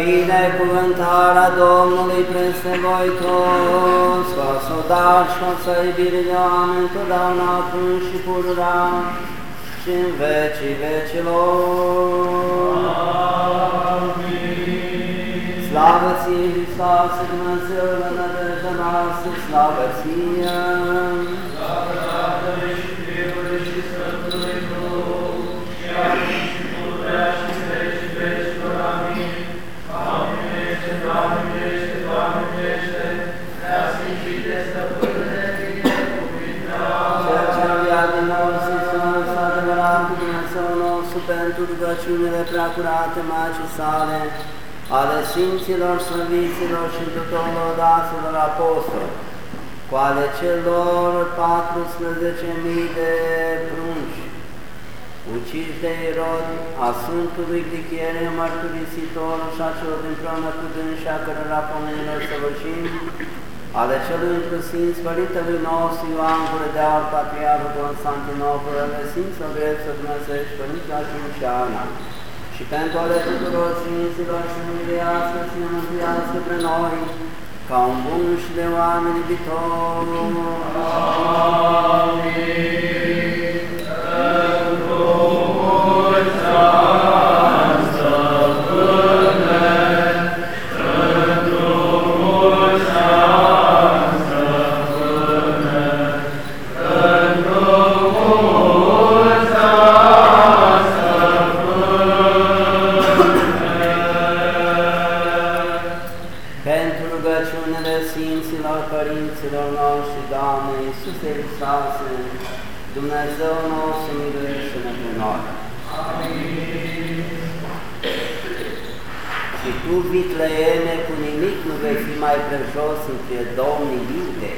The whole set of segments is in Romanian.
binecuvântarea Domnului peste voi toți, ca să o dați și o să iubire de oameni totdeauna acum și pururea și în vecii vecilor. Amin. Slavă ție, Hristos, Dumnezeu, la nădejdea noastră, slavă ție! Pentru rugăciunile preacurate Maicii sale, ale Sfinților, Sfântiților și tuturor daților apostoli, cu ale celor 14.000 de prunci, uciși de Irod, a Sfântului Glichiere, mărturisitor și a celor împreună cu dânsi, a cărora pomenilor săvârșim, ale celui întrusinț Părintelui nostru Ioan Gură de Aur, Patriarhul Constantinopol, ale Sfinților Dreptul Dumnezeiești, Părintele și Ana, și pentru ale tuturor Sfinților și mântuiască și ne mântuiască pe noi, ca un bun și de oameni iubitori. Amin. Pentru rugăciunile Sfinților Părinților noștri, Doamne Iisuse Hristoase, Dumnezeu nostru, miluiește-ne pe noi. Amin. Și tu, Vitleene, cu nimic nu vei fi mai prejos între domnii iude.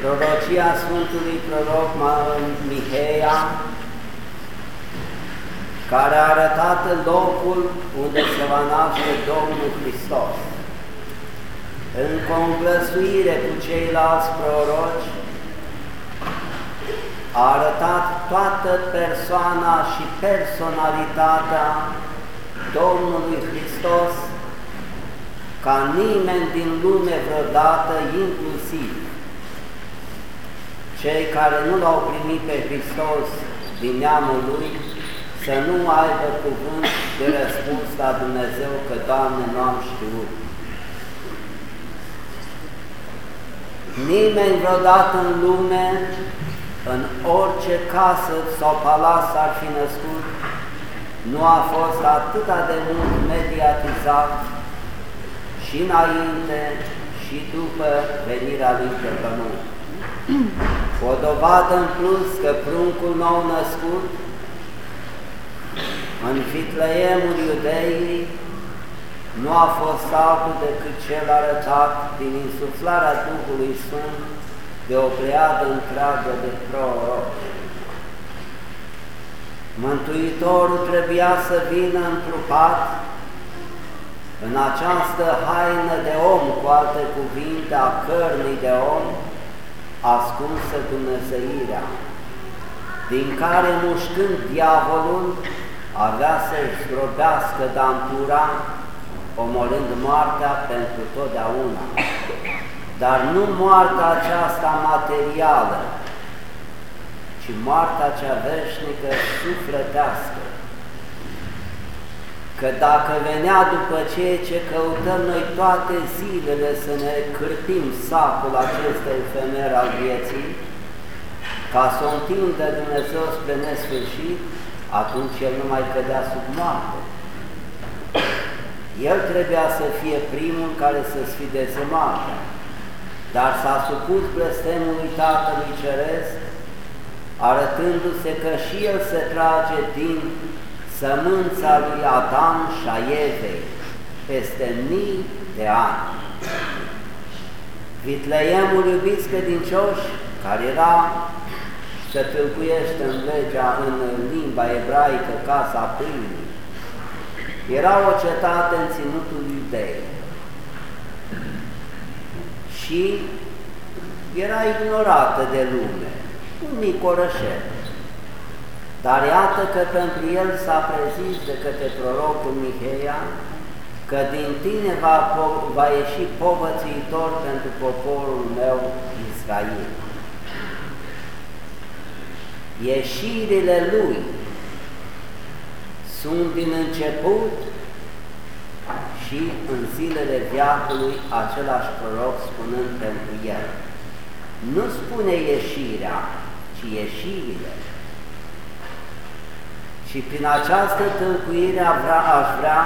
Prorocia Sfântului Proroc Miheia, care a arătat locul unde se va naște Domnul Hristos. În conglăsuire cu ceilalți proroci, a arătat toată persoana și personalitatea Domnului Hristos ca nimeni din lume vreodată, inclusiv cei care nu l-au primit pe Hristos din neamul Lui, să nu aibă cuvânt de răspuns la Dumnezeu că, Doamne, nu am știut. Nimeni vreodată în lume, în orice casă sau palas ar fi născut, nu a fost atât de mult mediatizat și înainte și după venirea lui pe pământ. O dovadă în plus că pruncul nou născut în Fitleemul iudeii nu a fost altul decât cel arătat din insuflarea Duhului Sfânt de o pleiadă întreagă de proroci. Mântuitorul trebuia să vină întrupat în această haină de om, cu alte cuvinte, a cărnii de om, ascunsă Dumnezeirea, din care mușcând diavolul avea să-și zdrobească dantura, omorând moartea pentru totdeauna. Dar nu moartea aceasta materială, ci moartea cea veșnică sufletească. Că dacă venea după ceea ce căutăm noi toate zilele să ne cârpim sacul acesta efemer al vieții, ca să o întindă Dumnezeu spre nesfârșit, atunci el nu mai cădea sub moarte. El trebuia să fie primul care să sfideze moartea, dar s-a supus blestemului Tatălui Ceresc, arătându-se că și el se trage din sămânța lui Adam și a Evei peste mii de ani. Vitleiemul iubiți credincioși, care era se tâlcuiește în legea, în limba ebraică, casa pâinii. Era o cetate în ținutul iudei și era ignorată de lume, un mic orășel. Dar iată că pentru el s-a prezis de către prorocul Miheia că din tine va, va ieși povățuitor pentru poporul meu Israel. Ieșirile lui sunt din început și în zilele viacului același proroc spunând pentru el. Nu spune ieșirea, ci ieșirile. Și prin această tâlcuire vrea, aș vrea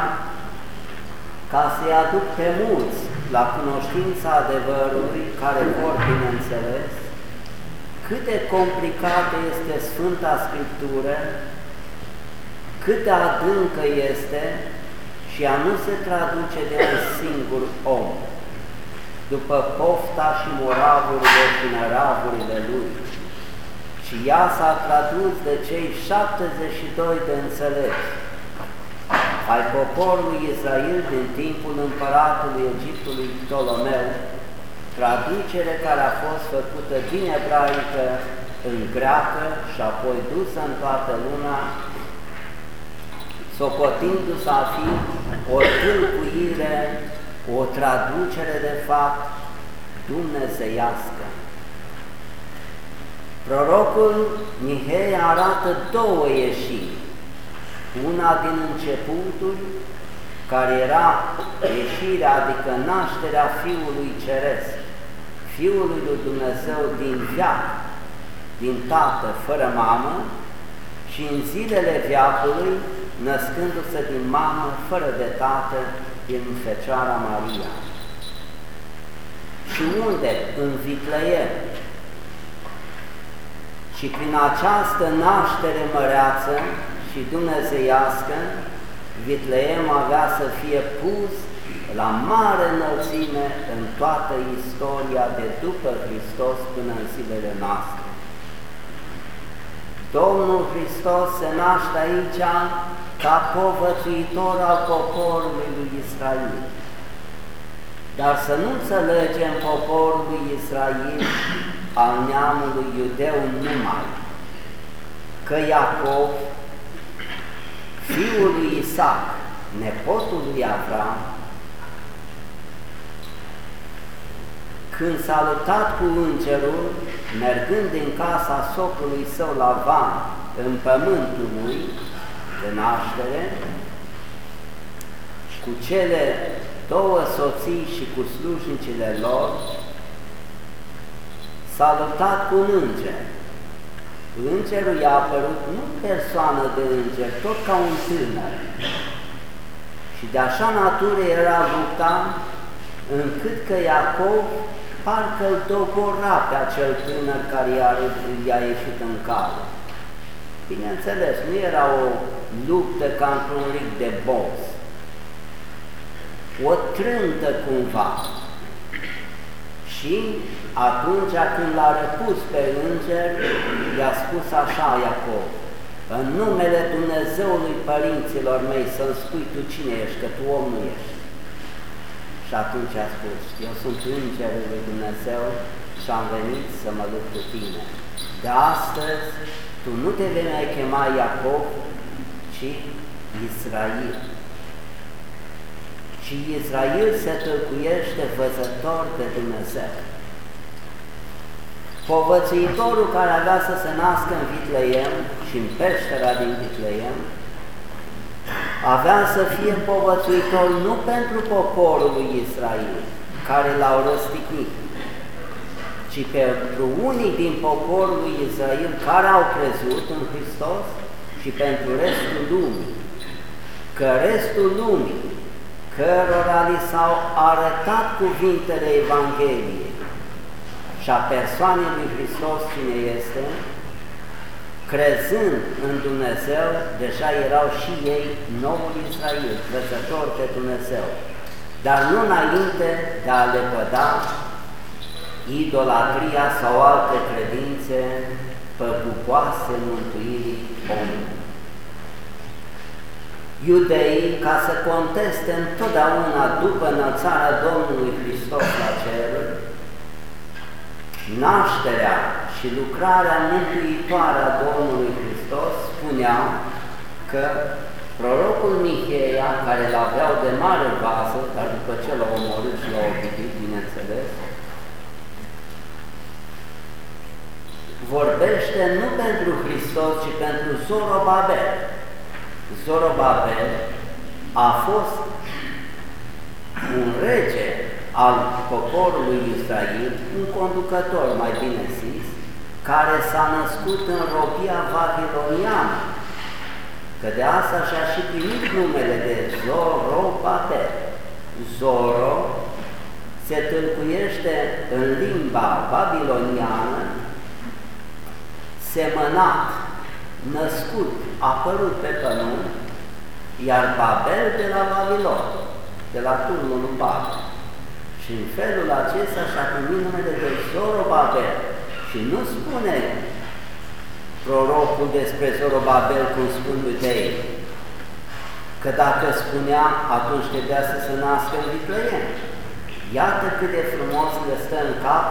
ca să-i aduc pe mulți la cunoștința adevărului, care vor, bineînțeles, cât de complicată este Sfânta Scriptură, cât de adâncă este și a nu se traduce de un singur om, după pofta și moravurile și năravurile lui, și ea s-a tradus de cei 72 de înțelepți ai poporului Israel din timpul împăratului Egiptului Ptolomeu, traducere care a fost făcută din ebraică în greacă și apoi dusă în toată luna, socotindu-se a fi o tâlcuire, o traducere de fapt dumnezeiască. Prorocul Mihei arată două ieșiri, una din începutul, care era ieșirea, adică nașterea Fiului Ceresc, Fiului lui Dumnezeu din viac, din tată fără mamă, și în zilele viacului, născându-se din mamă fără de tată, din Fecioara Maria. Și unde? În Vitleiem. Și prin această naștere măreață și dumnezeiască, Vitleem avea să fie pus la mare înălțime în toată istoria de după Hristos până în zilele noastre. Domnul Hristos se naște aici ca povățuitor al poporului lui Israel. Dar să nu înțelegem poporul lui Israel al neamului iudeu numai, că Iacov, fiul lui Isaac, nepotul lui Avram, când s-a luptat cu îngerul, mergând din casa socului său la van, în pământul lui, de naștere, cu cele două soții și cu slujnicile lor, s-a luptat cu un înger. Îngerul i-a apărut nu persoană de înger, tot ca un tânăr. Și de așa natură era lupta, încât că Iacov parcă îl dogora pe acel tânăr care i-a ieșit în cale. Bineînțeles, nu era o luptă ca într-un rig de box, o trântă cumva. Și atunci când l-a răpus pe înger, i-a spus așa Iacov, în numele Dumnezeului părinților mei să-mi spui tu cine ești, că tu om nu ești. Și atunci a spus, eu sunt îngerul lui Dumnezeu și am venit să mă lupt cu tine. De astăzi tu nu te vei mai chema Iacob, ci Israel. Și Israel se tălcuiește văzător de Dumnezeu. Povățuitorul care avea să se nască în Vitleiem și în peștera din Vitleiem, avea să fie povățuitor nu pentru poporul lui Israel, care l-au răstignit, ci pentru unii din poporul lui Israel care au crezut în Hristos și pentru restul lumii, că restul lumii, cărora li s-au arătat cuvintele Evangheliei. Și a persoanei lui Hristos cine este, crezând în Dumnezeu, deja erau și ei noul Israel, crezător pe Dumnezeu, dar nu înainte de a le păda idolatria sau alte credințe păpupoase mântuirii omului. Iudeii, ca să conteste întotdeauna după înălțarea Domnului Hristos la cer, nașterea și lucrarea mântuitoare a Domnului Hristos, spunea că prorocul Micheia, care l aveau de mare vază, dar după ce l-a omorât și l-a obitit, bineînțeles, vorbește nu pentru Hristos, ci pentru Zorobabel. Zorobabel a fost un rege al poporului Israel, un conducător, mai bine zis, care s-a născut în robia babiloniană, că de asta și-a și primit numele de Zorobabel. Zoro se tâlcuiește în limba babiloniană semănat, născut, apărut pe pământ, iar Babel de la Babilon, de la turnul lui Babel. Și în felul acesta și-a primit numele de Zorobabel. Și nu spune prorocul despre Zorobabel cum spun iudeii, că dacă spunea, atunci trebuia să se nască în Vitleem. Iată cât de frumos le stă în cap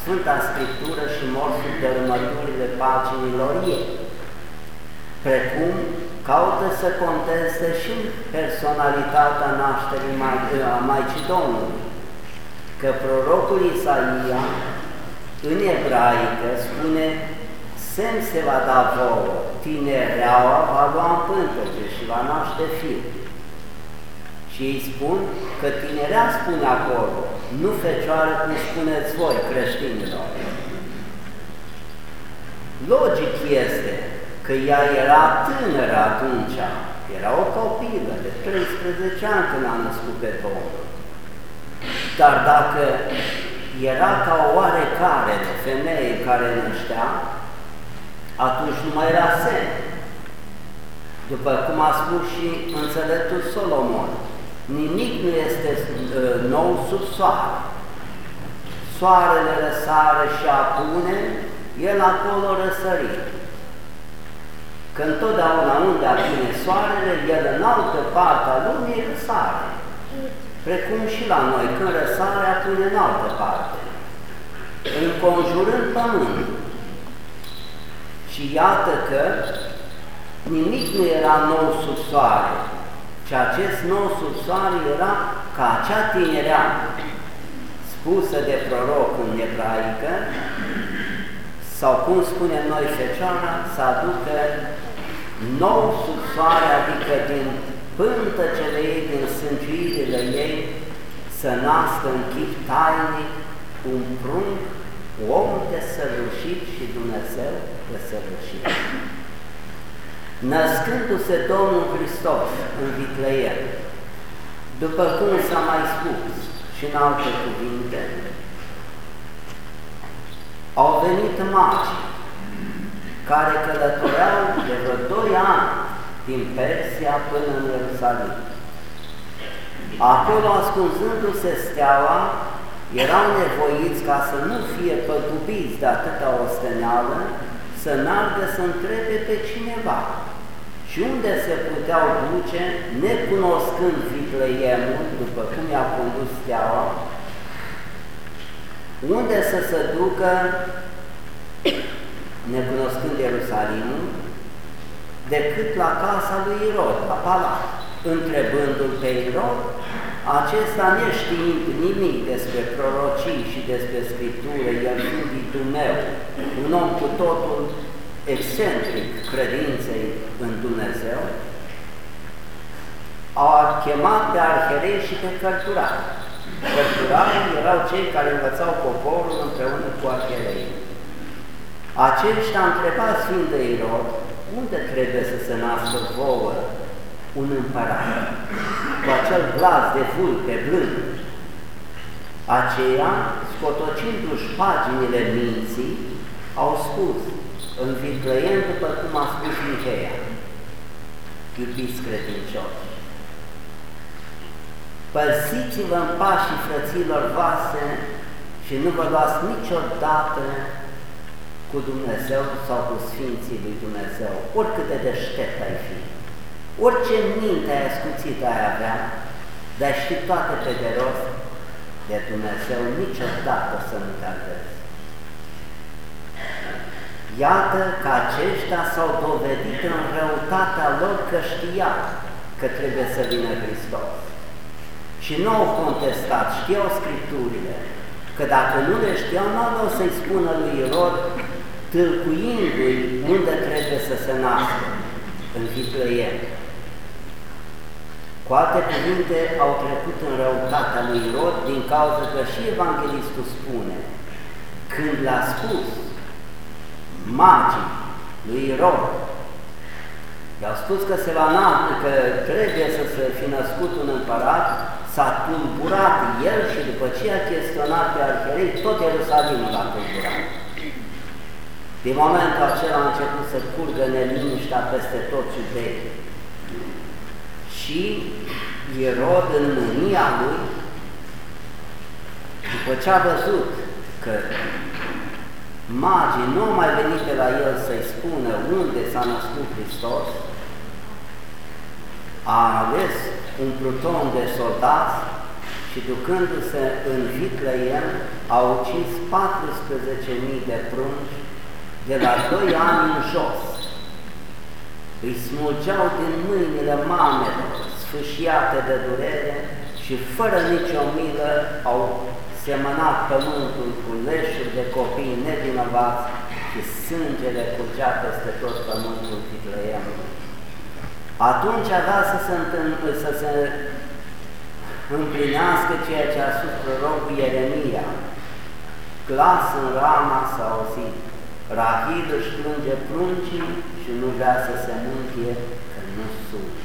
Sfânta Scriptură și morsul de următurile paginilor ei, precum caută să conteste și personalitatea nașterii a Maicii Domnului, că prorocul Isaia în ebraică spune semn se va da vouă, tinereaua va lua în pântece și va naște fiu. Și ei spun că tinerea spune acolo, nu fecioară cum spuneți voi, creștinilor. Logic este că ea era tânără atunci, era o copilă de 13 ani când a născut pe Domnul. Dar dacă era ca o oarecare de femeie care năștea, atunci nu mai era semn. După cum a spus și înțeleptul Solomon, nimic nu este uh, nou sub soare. Soarele răsare și apune, el acolo răsărit. Că întotdeauna unde apune soarele, el în altă parte a lumii răsare. Precum și la noi, când răsare apune în altă parte, înconjurând pământul. Și iată că nimic nu era nou sub soare, și acest nou sub soare era ca acea tinerea spusă de proroc în ebraică, sau cum spunem noi Fecioara, să aducă nou sub soare, adică din pântăcele ei, din sângiuirile ei, să nască în chip tainic un prunc, om de săvârșit și Dumnezeu de săvârșit. Născându-se Domnul Hristos în Vitleiem, după cum s-a mai spus și în alte cuvinte, au venit magii care călătoreau de vreo doi ani din Persia până în Ierusalim. Acolo, ascunzându-se steaua, erau nevoiți ca să nu fie păgubiți de atâta osteneală, să meargă să întrebe pe cineva. Și unde se puteau duce, necunoscând Vitleiemul, după cum i-a condus steaua, unde să se ducă, necunoscând Ierusalimul, decât la casa lui Irod, la palat, întrebându-l pe Irod, acesta neștiind nimic despre prorocii și despre Scriptură, el fiind meu, un om cu totul excentric credinței în Dumnezeu, au chemat pe arherei și pe cărturari. Cărturarii erau cei care învățau poporul împreună cu arherei. Aceștia au întrebat Sfântul Irod, unde trebuie să se nască vouă un împărat, cu acel glas de vulpe blând. Aceia, scotocindu-și paginile minții, au spus, în Vitleiem, după cum a spus Micheia, iubiți credincioși, păziți-vă în pașii frăților voastre și nu vă luați niciodată cu Dumnezeu sau cu Sfinții lui Dumnezeu, oricât de deștept ai fi, orice minte ai ascuțit ai avea, dar știi toate pe de rost, de Dumnezeu niciodată să nu te Iată că aceștia s-au dovedit în răutatea lor că știa că trebuie să vină Hristos. Și nu au contestat, știau Scripturile, că dacă nu le știau, nu aveau să-i spună lui Irod, tâlcuindu-i unde trebuie să se nască, în Hitleiem. Cu alte cuvinte, au trecut în răutatea lui Irod din cauza că și Evanghelistul spune, când l-a spus magii lui Irod, i-au spus că se va naște, că trebuie să se fi născut un împărat, s-a tulburat el și după ce a chestionat pe arherei, tot Ierusalimul l-a tulburat. Din momentul acela a început să curgă neliniștea peste tot iudei. Și Ierod în mânia lui, după ce a văzut că magii nu au mai venit de la el să-i spună unde s-a născut Hristos, a ales un pluton de soldați și ducându-se în Vitleiem, a ucis 14.000 de prunci de la 2 ani în jos. Îi smulgeau din mâinile mamelor, sfâșiate de durere și fără nicio milă au semănat pământul cu leșuri de copii nevinovați și sângele curgea peste tot pământul Vitleemului. Atunci avea să se, întâmple, să se împlinească ceea ce a spus prorocul Ieremia. Glas în rama s-a auzit, Rahil își plânge pruncii și nu vrea să se mânchie, că nu sunt.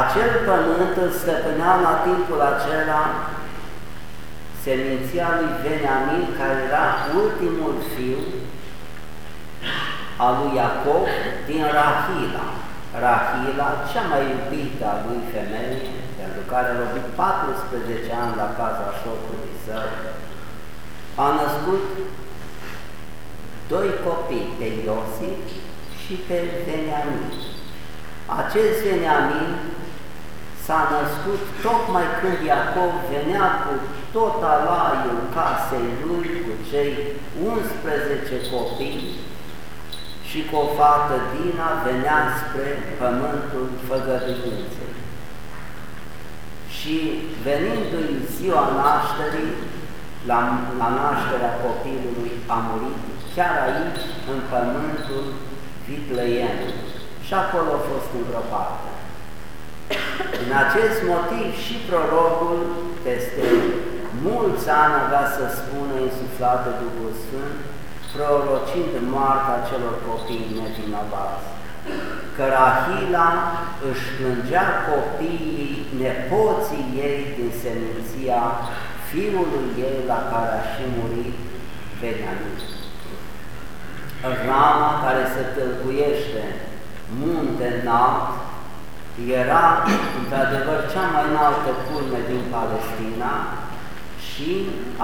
Acel pământ îl stăpânea la timpul acela seminția lui Veniamin, care era ultimul fiu al lui Iacob din Rahila. Rahila, cea mai iubită a lui femeie, pentru care a lovit 14 ani la casa șocului său, a născut doi copii, pe Iosif și pe Veniamin. Acest Veniamin s-a născut tocmai când Iacov venea cu tot alaiul casei lui, cu cei 11 copii și cu o fată Dina venea spre pământul făgăduinței. Și venindu-i ziua nașterii, la, la nașterea copilului a murit chiar aici, în pământul Vitleienului. Și acolo a fost îngropat. Din acest motiv și prorocul peste mulți ani avea să spună insuflat de Duhul Sfânt, prorocind moartea celor copii nevinovați, că Rahila își plângea copiii, nepoții ei din seminția fiului ei la care a și murit Beniamin. Rama care se tâlcuiește munte înalt era într-adevăr cea mai înaltă culme din Palestina și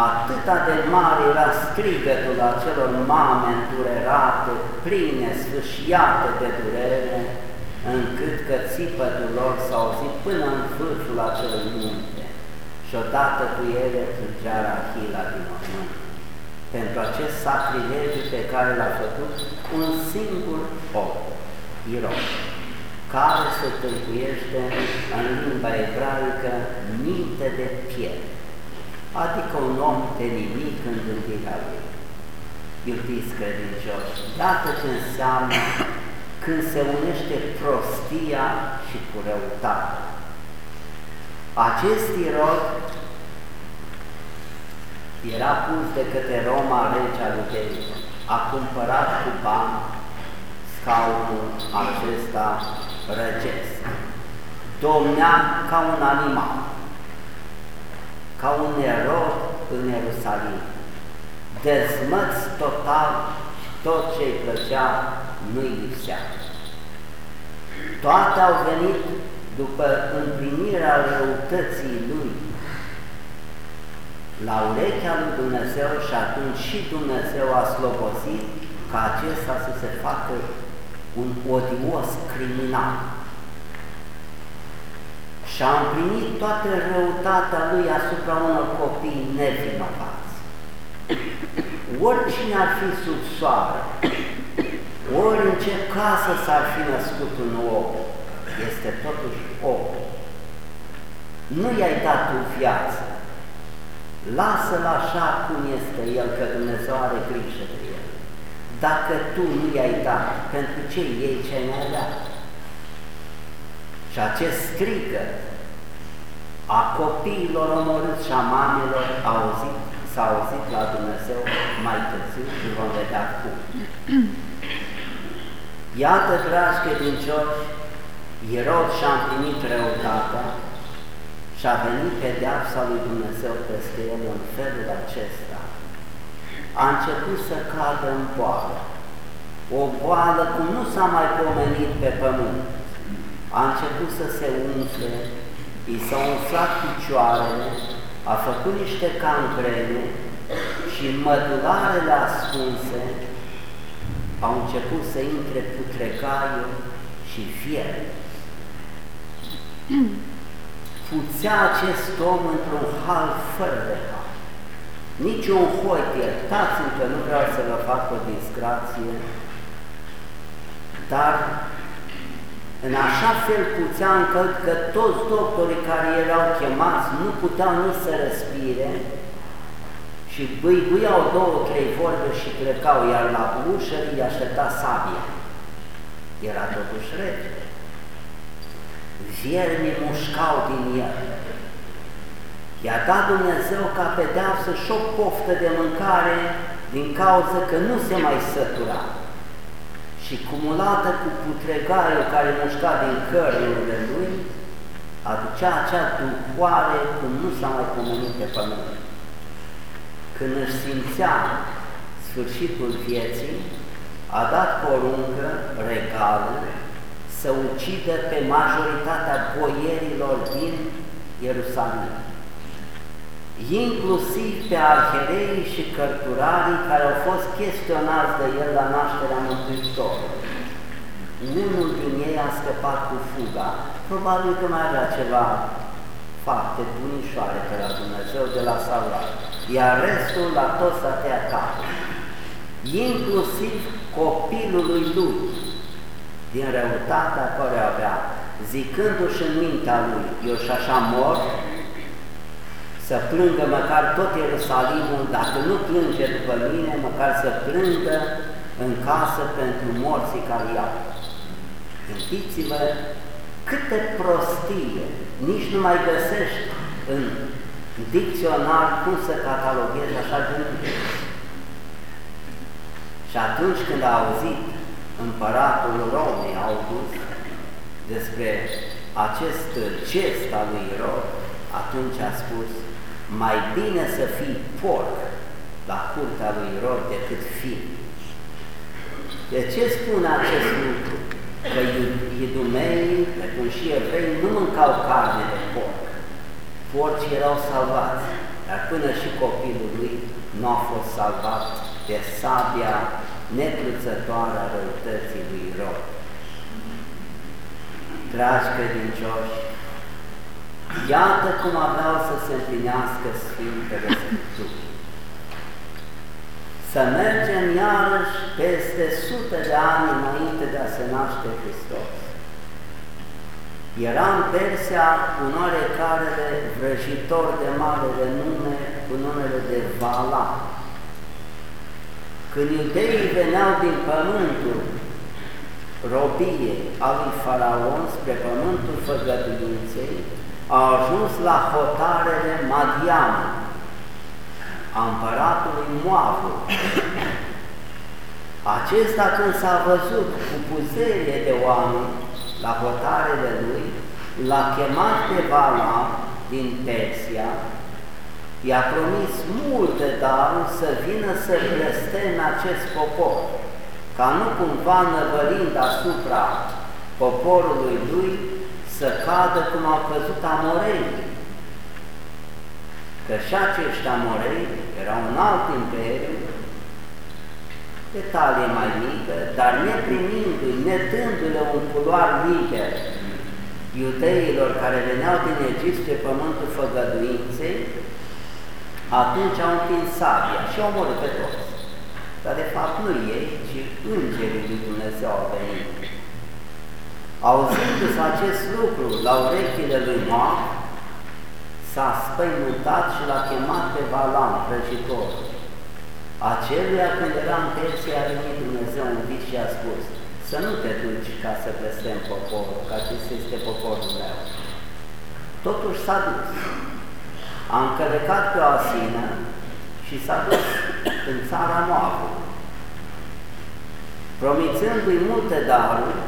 atâta de mare era strigătul acelor mame îndurerate, pline, sfâșiate de durere, încât că țipătul lor s-a auzit până în vârful acelui munte și odată cu ele plângea Rahila din mormânt pentru acest sacrilegiu pe care l-a făcut un singur om, Iron, care se tâlcuiește în limba ebraică minte de piele, adică un om de nimic în gândirea lui. Iubiți credincioși, dată ce înseamnă când se unește prostia și cu răutatea. Acest irod era pus de către Roma regea lui a cumpărat cu bani scaunul acesta răgesc. Domnea ca un animal, ca un erou în Ierusalim, dezmăț total și tot ce îi plăcea nu-i lipsea. Toate au venit după împlinirea răutății lui la urechea lui Dumnezeu și atunci și Dumnezeu a slobosit ca acesta să se facă un odios criminal. Și a împlinit toată răutatea lui asupra unor copii nevinovați. oricine ar fi sub soare, ori în ce casă s-ar fi născut un om, este totuși om. Nu i-ai dat tu viață, lasă-l așa cum este el, că Dumnezeu are grijă de el. Dacă tu nu i-ai dat, pentru ce ei ce ne-ai dat? Și acest strigă a copiilor omorâți și a mamelor a auzit, s-a auzit la Dumnezeu mai târziu și vom vedea cum. Iată, dragi credincioși, Irod și-a împlinit răutatea și a venit pedeapsa lui Dumnezeu peste el în felul acesta. A început să cadă în boală, o boală cum nu s-a mai pomenit pe pământ. A început să se umfle, i s-au umflat picioarele, a făcut niște cangrene și mădularele ascunse au început să intre putrecaiul și fier. Puțea acest om într-un hal fără de hal. Nici un hoit, iertați-mi că nu vreau să vă fac o disgrație, dar în așa fel puțea încât că toți doctorii care erau chemați nu puteau nici să respire și băiguiau două, trei vorbe și plecau, iar la ușă îi aștepta sabia. Era totuși rege. Viermii mușcau din el. I-a dat Dumnezeu ca pedeapsă și o poftă de mâncare din cauza că nu se mai sătura și cumulată cu putregaiul care mușca din cărnile lui, aducea acea duhoare cum nu s-a mai pomenit pe pământ. Când își simțea sfârșitul vieții, a dat poruncă regală să ucidă pe majoritatea boierilor din Ierusalim, inclusiv pe arhereii și cărturarii care au fost chestionați de el la nașterea Mântuitorului. Unul din ei a scăpat cu fuga, probabil că mai avea ceva fapte bunișoare pe la Dumnezeu de la Saul, iar restul la toți a tăiat capul, inclusiv copilului lui, din răutatea care avea, zicându-și în mintea lui, eu și așa mor, să plângă măcar tot Ierusalimul, dacă nu plânge după mine, măcar să plângă în casă pentru morții care iau. Gândiți-vă câte prostie, nici nu mai găsești în dicționar cum să cataloghezi așa gândire. Și atunci când a auzit împăratul Romei August despre acest gest al lui Irod, atunci a spus, mai bine să fii porc la curtea lui Irod decât fi. De ce spune acest lucru? Că idumeii, precum și evrei, nu mâncau carne de porc. Porcii erau salvați, dar până și copilul lui nu a fost salvat de sabia necruțătoare a răutății lui Rod. Dragi credincioși, iată cum aveau să se împlinească Sfintele Scripturi. Să mergem iarăși peste sute de ani înainte de a se naște Hristos. Era în Persia un oarecare vrăjitor de mare renume cu numele de Vala, când iudeii veneau din pământul robiei al lui Faraon spre pământul făgăduinței, au ajuns la hotarele Madian, a împăratului Moavu. Acesta când s-a văzut cu puzerie de oameni la hotarele lui, l-a chemat pe Vala din Persia i-a promis multe daruri să vină să blesteme acest popor, ca nu cumva năvălind asupra poporului lui să cadă cum au căzut amorei. Că și acești amorei erau un alt imperiu, de talie mai mică, dar neprimindu-i, nedându-le un culoar liber iudeilor care veneau din Egipt pe pământul făgăduinței, atunci au întins sabia și au omorât pe toți. dar de fapt nu ei, ci îngerii lui Dumnezeu au venit. Auzindu-se acest lucru la urechile lui Moab, s-a spăimântat și l-a chemat pe Valam, prăjitor. Aceluia când era în Persia a venit Dumnezeu un vis și a spus, să nu te duci ca să blestem poporul, că acesta este poporul meu. Totuși s-a dus. A încălecat pe o asină și s-a dus în țara Moabului. Promițându-i multe daruri,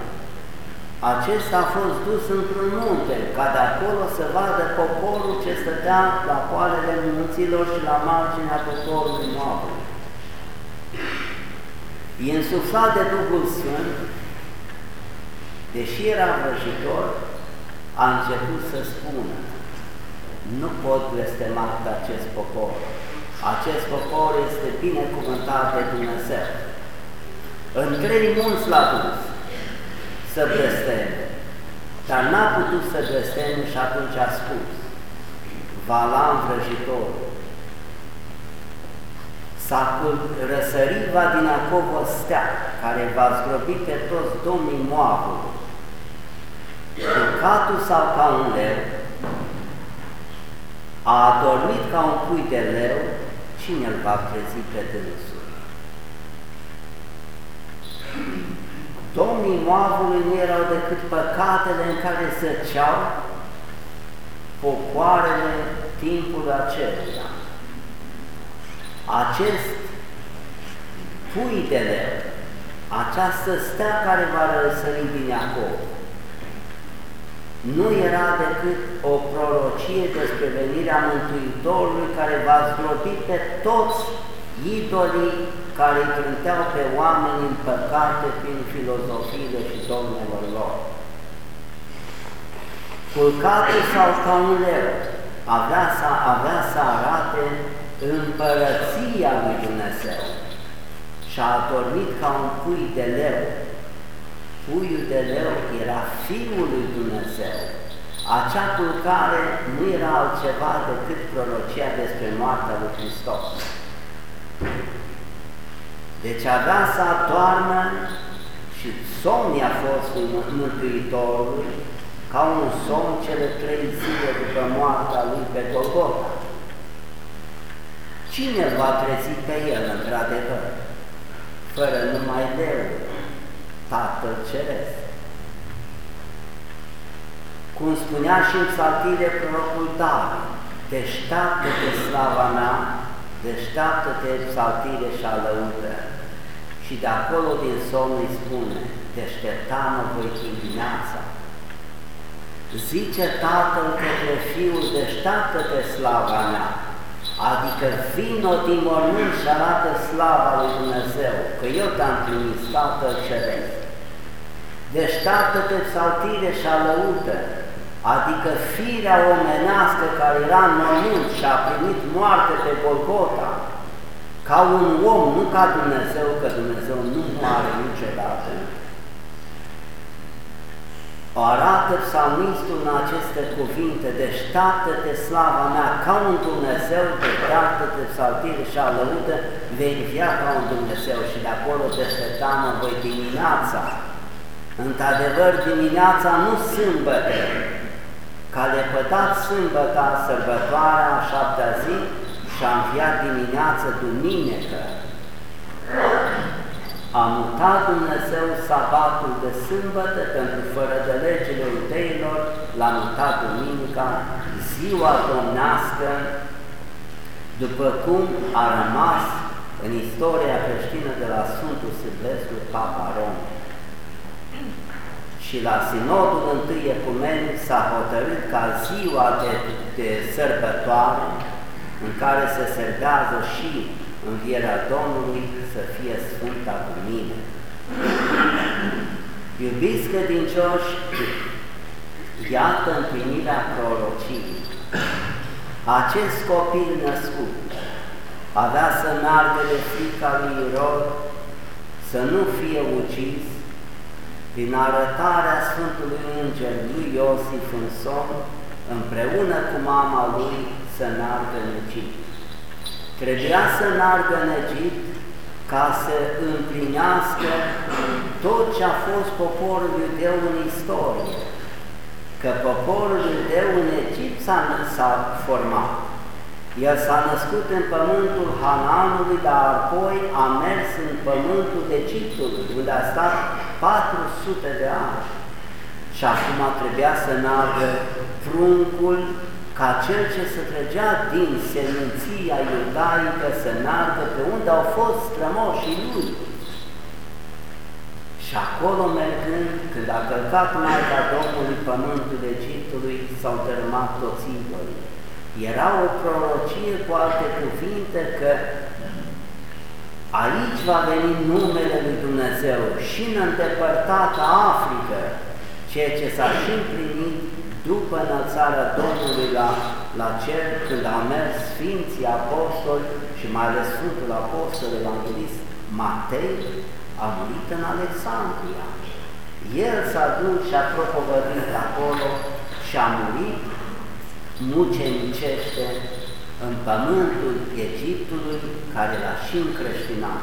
acesta a fost dus într-un munte, ca de acolo să vadă poporul ce stătea la poalele munților și la marginea poporului Moabului. E însuflat de Duhul Sfânt, deși era vrăjitor, a început să spună, nu pot blestema pe acest popor. Acest popor este binecuvântat de Dumnezeu. În trei munți l-a dus să blesteme, dar n-a putut să blesteme și atunci a spus, Valam vrăjitor, s-a răsărit va din acolo o stea care va zdrobi pe toți domnii Moabului. Căcatul sau ca un leu, a adormit ca un pui de leu, cine îl va trezi pe dânsul? Domnii Moabului nu erau decât păcatele în care zăceau popoarele timpului aceluia. Acest pui de leu, această stea care va răsări din Iacob, nu era decât o prorocie despre venirea Mântuitorului care va zdrobi pe toți idolii care îi trânteau pe oameni în păcate prin filozofiile și domnilor lor. Culcatul sau ca un leu avea să, avea să arate împărăția lui Dumnezeu și a adormit ca un pui de leu. Puiul de leu era Fiul lui Dumnezeu. Acea culcare nu era altceva decât prorocia despre moartea lui Hristos. Deci avea să adormă și somnia fostului Mântuitorului ca un somn cele trei zile după moartea lui pe Golgota. Cine va trezi pe el într-adevăr? Fără numai Deu, Tatăl Ceresc. Cum spunea și în psaltire prorocul David, deșteaptă-te slava mea, deșteaptă-te psaltire și alăută. Și de acolo din somn îi spune, deștepta-mă voi dimineața. Zice Tatăl către Fiul, deșteaptă-te slava mea, Adică vino din mormânt și arată slava lui Dumnezeu, că eu te-am trimis, Tatăl Ceresc. Deci Tatăl-te saltire și alăută, adică firea omenească care era în mormânt și a primit moarte pe Golgota, ca un om, nu ca Dumnezeu, că Dumnezeu nu moare niciodată, arată psalmistul în aceste cuvinte, deșteaptă-te slava mea ca un Dumnezeu, deșteaptă-te psaltire și alăută, vei via ca un Dumnezeu și de acolo deșteptamă voi dimineața. Într-adevăr, dimineața nu sâmbătă, ca lepădat sâmbăta sărbătoarea a șaptea zi și a înviat dimineață duminică a mutat Dumnezeu sabatul de sâmbătă pentru fără de legile iudeilor, l-a mutat duminica, ziua domnească, după cum a rămas în istoria creștină de la Sfântul Silvestru Papa Rom. Și la Sinodul I Ecumenic s-a hotărât ca ziua de, de sărbătoare, în care se serbează și învierea Domnului să fie Sfânta cu mine. Iubiți credincioși, iată împlinirea prorociei. Acest copil născut avea să meargă de frica lui Irod, să nu fie ucis, prin arătarea Sfântului Înger lui Iosif în somn, împreună cu mama lui să meargă în Egipt. Trebuia să meargă în Egipt ca să împlinească tot ce a fost poporul iudeu în istorie, că poporul iudeu în Egipt s-a format. El s-a născut în pământul Hananului, dar apoi a mers în pământul Egiptului, unde a stat 400 de ani. Și acum trebuia să nască pruncul ca cel ce se trăgea din seminția iudaică să meargă pe unde au fost strămoșii lui. Și acolo mergând, când a călcat Maica Domnului pământul Egiptului, s-au dărâmat toți idolii. Era o prorocie cu alte cuvinte că aici va veni numele lui Dumnezeu și în îndepărtată Africă, ceea ce s-a și împlinit după înălțarea Domnului la, la cer, când a mers Sfinții Apostoli și mai ales Sfântul Apostol Evanghelist Matei, a murit în Alexandria. El s-a dus și a propovădit acolo și a murit mucenicește în pământul Egiptului, care l-a și încreștinat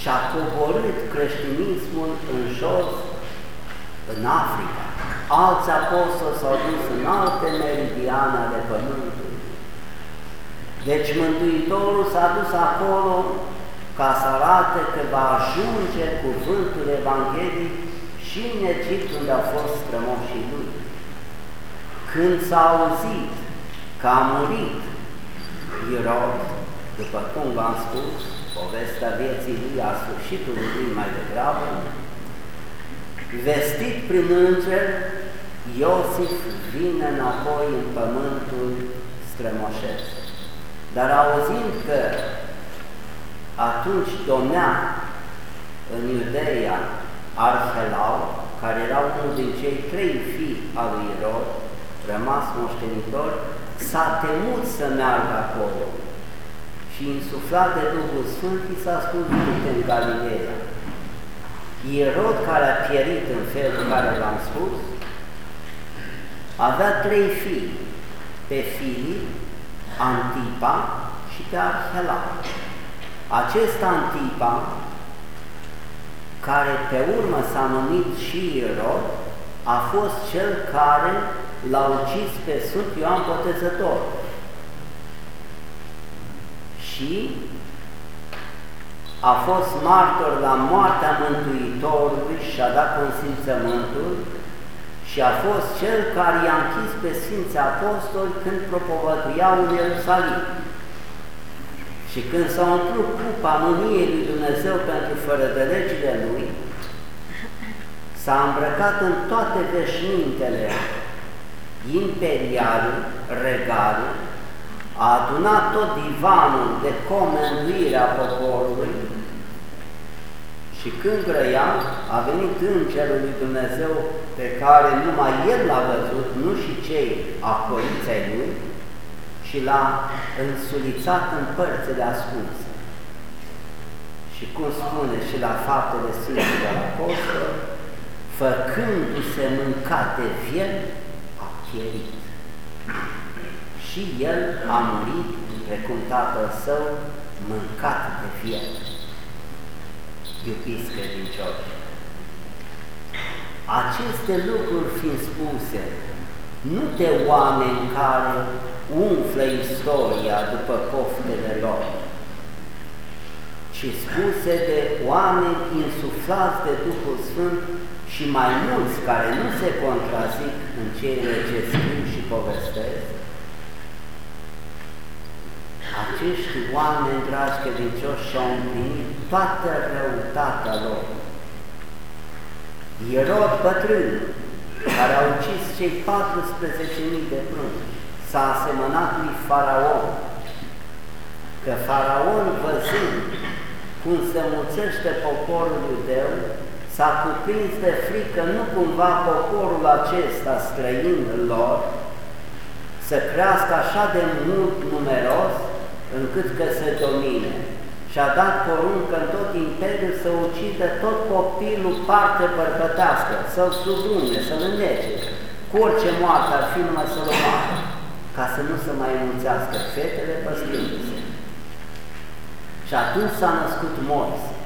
și a coborât creștinismul în jos, în Africa. Alți apostoli s-au dus în alte meridiane ale pământului. Deci Mântuitorul s-a dus acolo ca să arate că va ajunge cuvântul Evangheliei și în Egipt unde au fost strămoșii lui. Când s-a auzit că a murit Irod, după cum v-am spus, povestea vieții lui, a sfârșitului lui mai degrabă, vestit prin înger, Iosif vine înapoi în pământul strămoșesc. Dar auzind că atunci domnea în Iudeia Arhelau, care era unul din cei trei fii al lui Irod, rămas moștenitor, s-a temut să meargă acolo și insuflat de Duhul Sfânt i s-a spus du în Galileea. Ierod care a pierit în felul care l-am spus, avea trei fii, pe Filip, Antipa și pe Arhela. Acest Antipa, care pe urmă s-a numit și Ierod, a fost cel care l-a ucis pe Sfânt Ioan Botezător. Și a fost martor la moartea Mântuitorului și a dat consimțământul și a fost cel care i-a închis pe Sfinții Apostoli când propovăduiau în Ierusalim. Și când s-a umplut cupa mâniei lui Dumnezeu pentru fără de legile lui, s-a îmbrăcat în toate veșmintele imperialul, regalul, a adunat tot divanul de comenduire a poporului și când grăia, a venit Îngerul lui Dumnezeu pe care numai El l-a văzut, nu și cei acoliți lui, și l-a însulițat în părțile ascunse. Și cum spune și la faptele Sfinților Apostol, făcându-se mâncate viel, pierit. Și el a murit, precum tatăl său, mâncat de fier. Iubiți credincioși, aceste lucruri fiind spuse, nu de oameni care umflă istoria după poftele lor, ci spuse de oameni insuflați de Duhul Sfânt și mai mulți care nu se contrazic în cele ce scriu și povestesc, acești oameni, dragi credincioși, și-au împlinit toată răutatea lor. Ierod bătrân, care a ucis cei 14.000 de prunci, s-a asemănat lui Faraon, că Faraon, văzând cum se mulțește poporul iudeu, s-a cuprins de frică nu cumva poporul acesta străin lor să crească așa de mult numeros încât că se domine. Și a dat poruncă în tot imperiul să ucidă tot copilul parte părcătească, să-l sudume, să-l înnece, cu orice moarte ar fi numai să-l omoare, ca să nu se mai enunțească fetele păstrându-se. Și atunci s-a născut Moise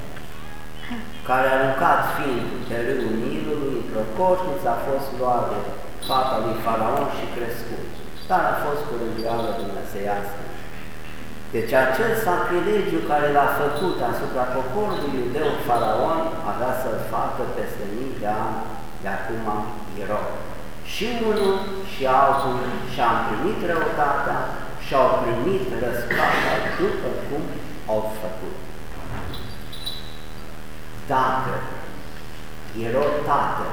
care a aruncat fiind pe râul Nilului, într-o coșniță a fost luat de fata lui Faraon și crescut, dar a fost cu rânduială dumnezeiască. Deci acel sacrilegiu care l-a făcut asupra poporului iudeu Faraon avea să-l facă peste mii de ani de acum erou. Și unul și altul și-au primit răutatea și-au primit răsplata după cum au făcut. Dacă erau tată,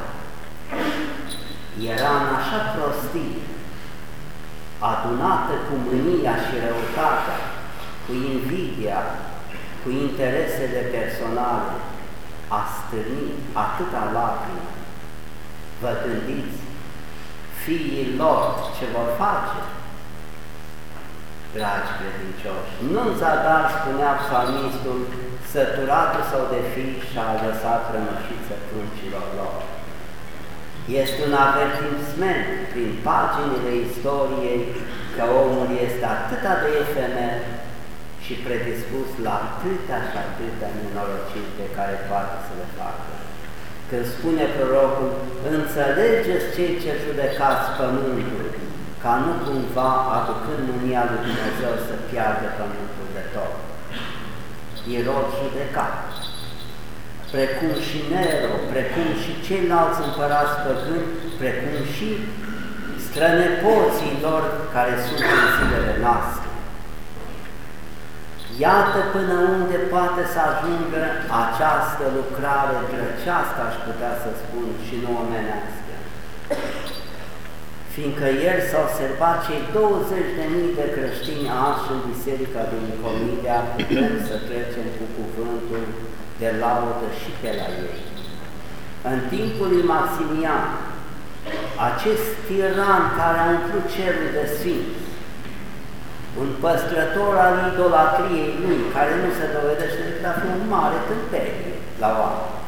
era în așa prostie, adunată cu mânia și răutatea, cu invidia, cu interesele personale, a stârnit atâta lacrimă. Vă gândiți, fiii lor ce vor face? Dragi credincioși, nu în zadar spunea psalmistul, săturatul sau de fi și-a lăsat rămășiță pruncilor lor. Este un avertisment prin paginile istoriei că omul este atât de efemer și predispus la atâtea și atâtea nenorociri pe care poate să le facă. Când spune prorocul, înțelegeți cei ce judecați pământul, ca nu cumva aducând mânia lui Dumnezeu să piardă pământul de tot. Irod judecat, precum și Nero, precum și ceilalți împărați păgâni, precum și strănepoții lor care sunt în zilele noastre. Iată până unde poate să ajungă această lucrare grăcească, aș putea să spun, și nu omenească. Fiindcă ieri s-au observat cei 20.000 de creștini azi în Biserica din Comidia, putem să trecem cu cuvântul de laudă și pe la ei. În timpul lui Maximian, acest tiran care a umplut cerul de sfinți, un păstrător al idolatriei lui, care nu se dovedește decât a fi un mare tâmpenie la oameni.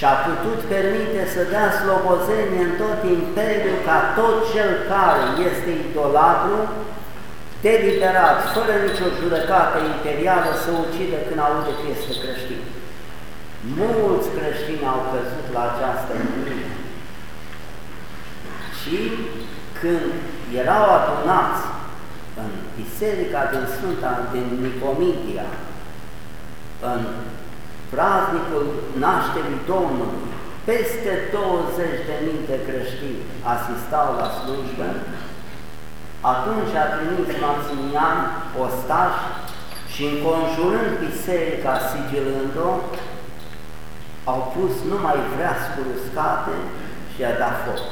Și a putut permite să dea slobozenie în tot imperiul ca tot cel care este idolatru, deliberat, fără nicio judecată imperială, să ucide când aude că este creștin. Mulți creștini au căzut la această mânie. Și când erau adunați în biserica din Sfânta, din Nicomidia, în praznicul nașterii Domnului, peste 20.000 de creștini asistau la slujbă, atunci a trimis Maximian ostaș și înconjurând biserica, sigilând-o, au pus numai vreascuri uscate și a dat foc.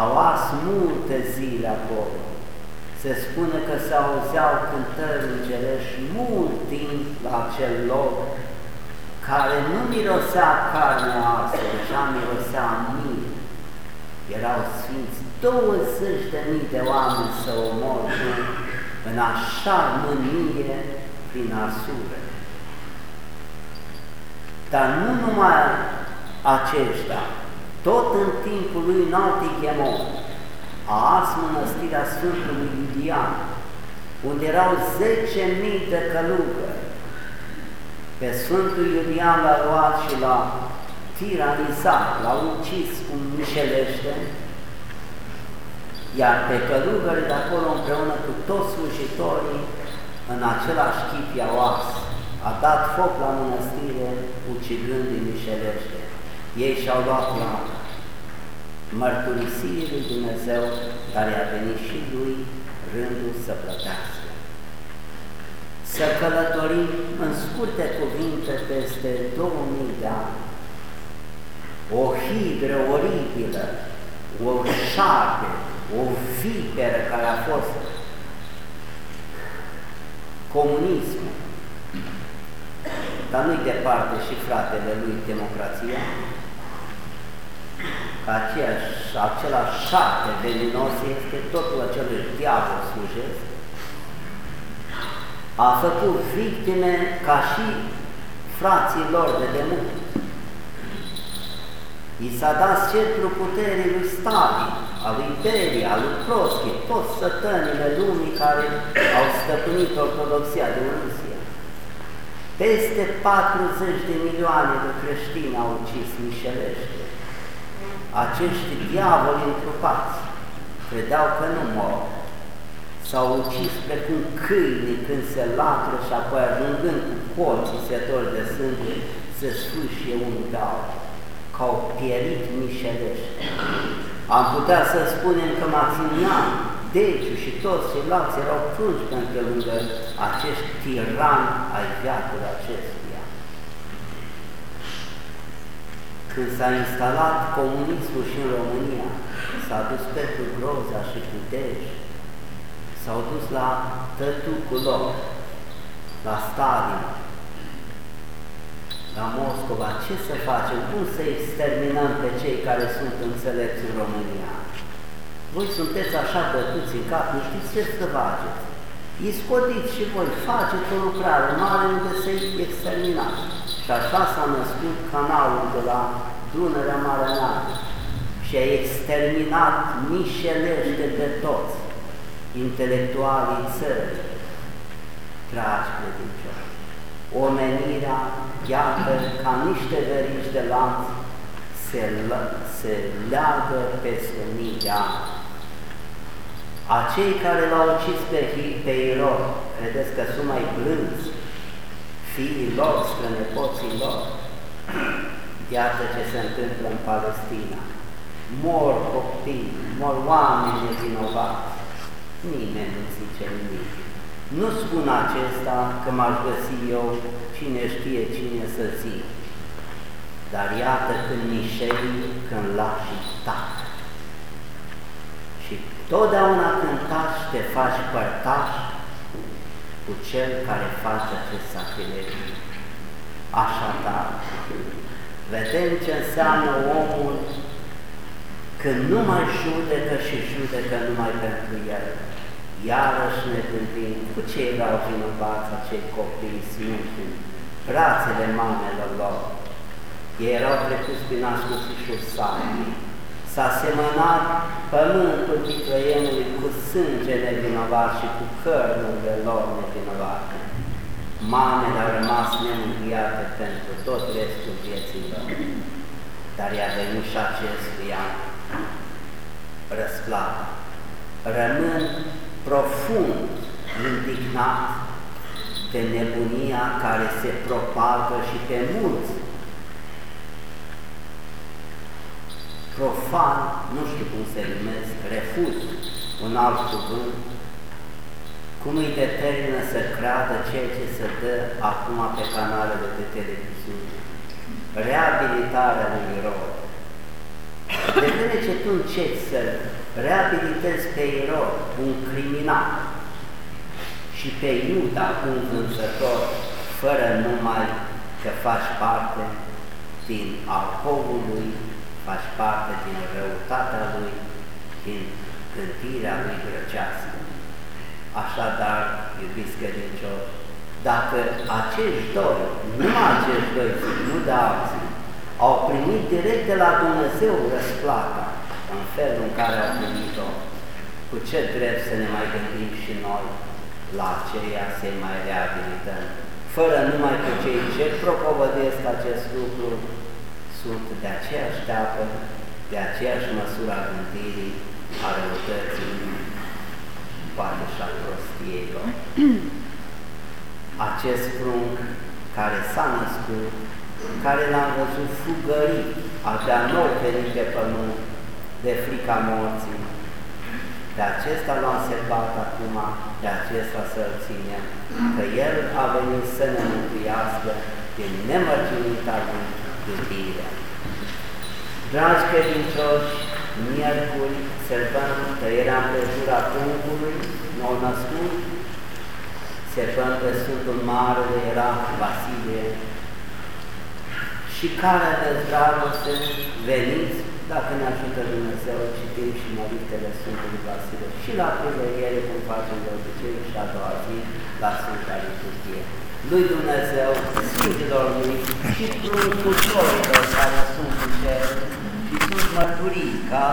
Au ars multe zile acolo. Se spune că se auzeau cântări îngerești mult timp la acel loc, care nu mirosea carnea arsă, deja mirosea mii. Erau sfinți 20 de mii de oameni să omoră în așa mânie prin arsure. Dar nu numai aceștia, tot în timpul lui Naltichemon, a ars mănăstirea Sfântului Iulian, unde erau 10.000 de călugări. Pe Sfântul Iulian l-a luat și l-a tiranizat, l-a ucis cum mișelește, iar pe călugări de acolo împreună cu toți slujitorii în același chip i-au ars. A dat foc la mănăstire, ucigând-i mișelește. Ei și-au luat la mărturisirii lui Dumnezeu, care a venit și lui rândul să plătească. Să călătorim în scurte cuvinte peste 2000 de ani. O hidră oribilă, o șarpe, o viperă care a fost comunismul, dar nu-i departe și fratele lui democrația, că aceeași, același șarte veninos este totul acelui diavol slujesc, a făcut victime ca și frații lor de demult. I s-a dat centru puterii lui Stalin, al lui Beria, al lui Proschi, toți sătănile lumii care au stăpânit ortodoxia de Rusia. Peste 40 de milioane de creștini au ucis mișelește. Acești diavoli întrupați credeau că nu mor. S-au ucis precum câini când se latră și apoi ajungând cu colții setori de sânge, se sfârșie unul de altul, că au pierit mișelește. Am putea să spunem că Maximian, Deciu și toți ceilalți erau crunci pentru lângă acești tirani ai viacului acestuia. Când s-a instalat comunismul și în România, s-a dus Petru Groza și Dej, s-au dus la tătucul lor, la Stalin, la Moscova, ce să facem, cum să exterminăm pe cei care sunt înțelepți în România? Voi sunteți așa bătuți în cap, nu știți ce să faceți. Iscodiți și voi, faceți o lucrare mare unde să-i exterminați. Și așa s-a născut canalul de la Dunărea Marea Neagră și a exterminat mișelește de toți intelectualii țării. Dragi credincioși, omenirea, iată, ca niște verici de lanț, se, se leagă peste mii de ani. Acei care l-au ucis pe, pe Irod, credeți că sunt mai blânzi, fiii lor, strănepoții lor? Iată ce se întâmplă în Palestina. Mor copii, mor oameni nevinovați. Nimeni nu zice nimic. Nu spun acesta că m-aș găsi eu cine știe cine să zic. Dar iată când mișeli, când lași tac. Și totdeauna când taci, te faci părtaș cu cel care face acest sacrilegiu. Așadar, vedem ce înseamnă omul când nu mai judecă și judecă numai pentru el. Iarăși ne gândim cu ce erau vinovați acei copii smulți în brațele mamelor lor. Ei erau trecuți prin ascuțișul sanii. S-a semănat pământul Ticlăienului cu sânge nevinovat și cu cărnurile lor nevinovate. Mamele au rămas nemângâiate pentru tot restul vieții lor. Dar i-a venit și acestuia răsplată. Rămân profund indignat de nebunia care se propagă și pe mulți. Profan, nu știu cum se numesc, refuz un alt cuvânt, cum îi determină să creadă ceea ce se dă acum pe canalele de televiziune. Reabilitarea lui Rod. De vreme ce tu începi să reabilitezi pe Irod, un criminal, și pe Iuda, un vânzător, fără numai că faci parte din alcoolul lui, faci parte din răutatea lui, din gândirea lui grăcească. Așadar, iubiți credincioși, dacă acești doi, numai acești doi, nu de alții, au primit direct de la Dumnezeu răsplata în felul în care au primit-o, cu ce drept să ne mai gândim și noi la aceea să mai reabilităm, fără numai că cei ce propovădesc acest lucru sunt de aceeași teapă, de aceeași măsură a gândirii, a răutății, poate și a prostiei lor. Acest prunc care s-a născut, care l-am văzut fugărit, avea nou venit pe pământ, de frica morții, de acesta l-am servat acum, de acesta să-l ținem, că El a venit să ne mântuiască din nemărginita lui iubirea. Dragi credincioși, miercuri sărbăm tăierea împrejura pungului nou născut, sărbăm pe Sfântul Marele era Vasilie și care de dragoste veniți dacă ne ajută Dumnezeu, citim și măritele Sfântului Vasile și la ele cum facem de obicei și a doua zi la Sfânta Liturghie. Lui Dumnezeu, Sfinților Lui și pruncușorilor care sunt în cer și sunt mărturii ca